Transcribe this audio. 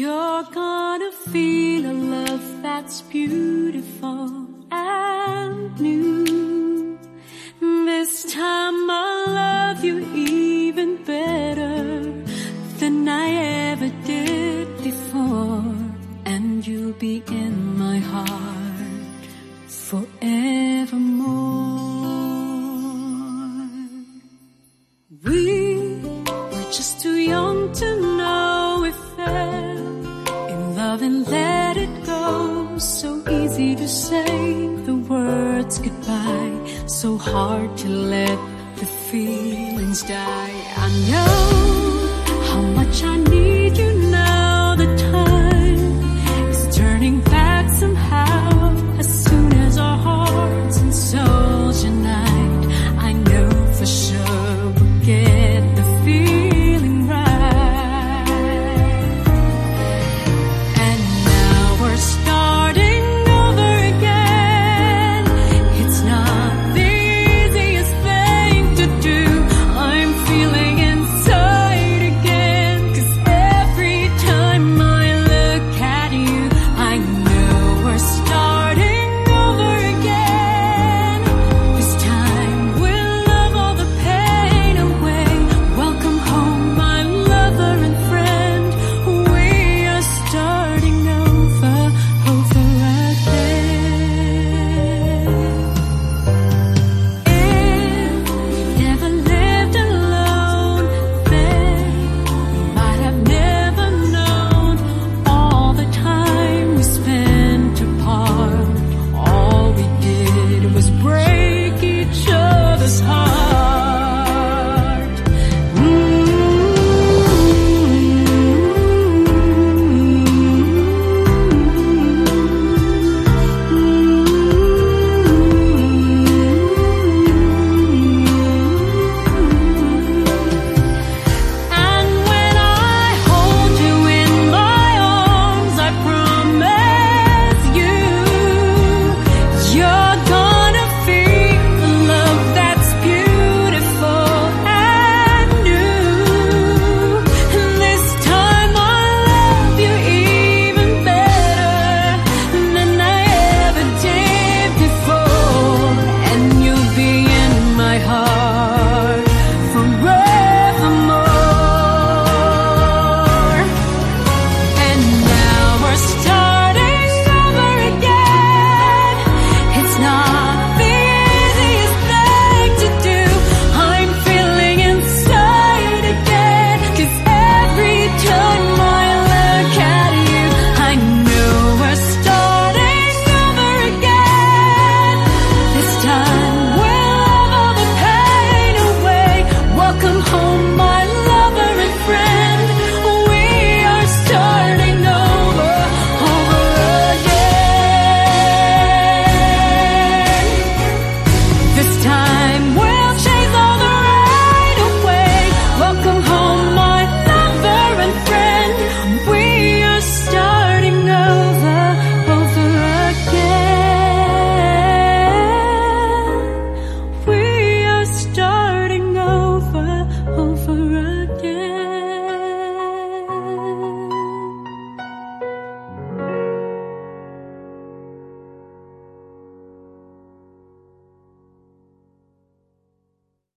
You're gonna feel a love that's beautiful and new. This time I'll love you even better than I ever did before. And you'll be in my heart forevermore. so hard to let the feelings die. I know how much I need.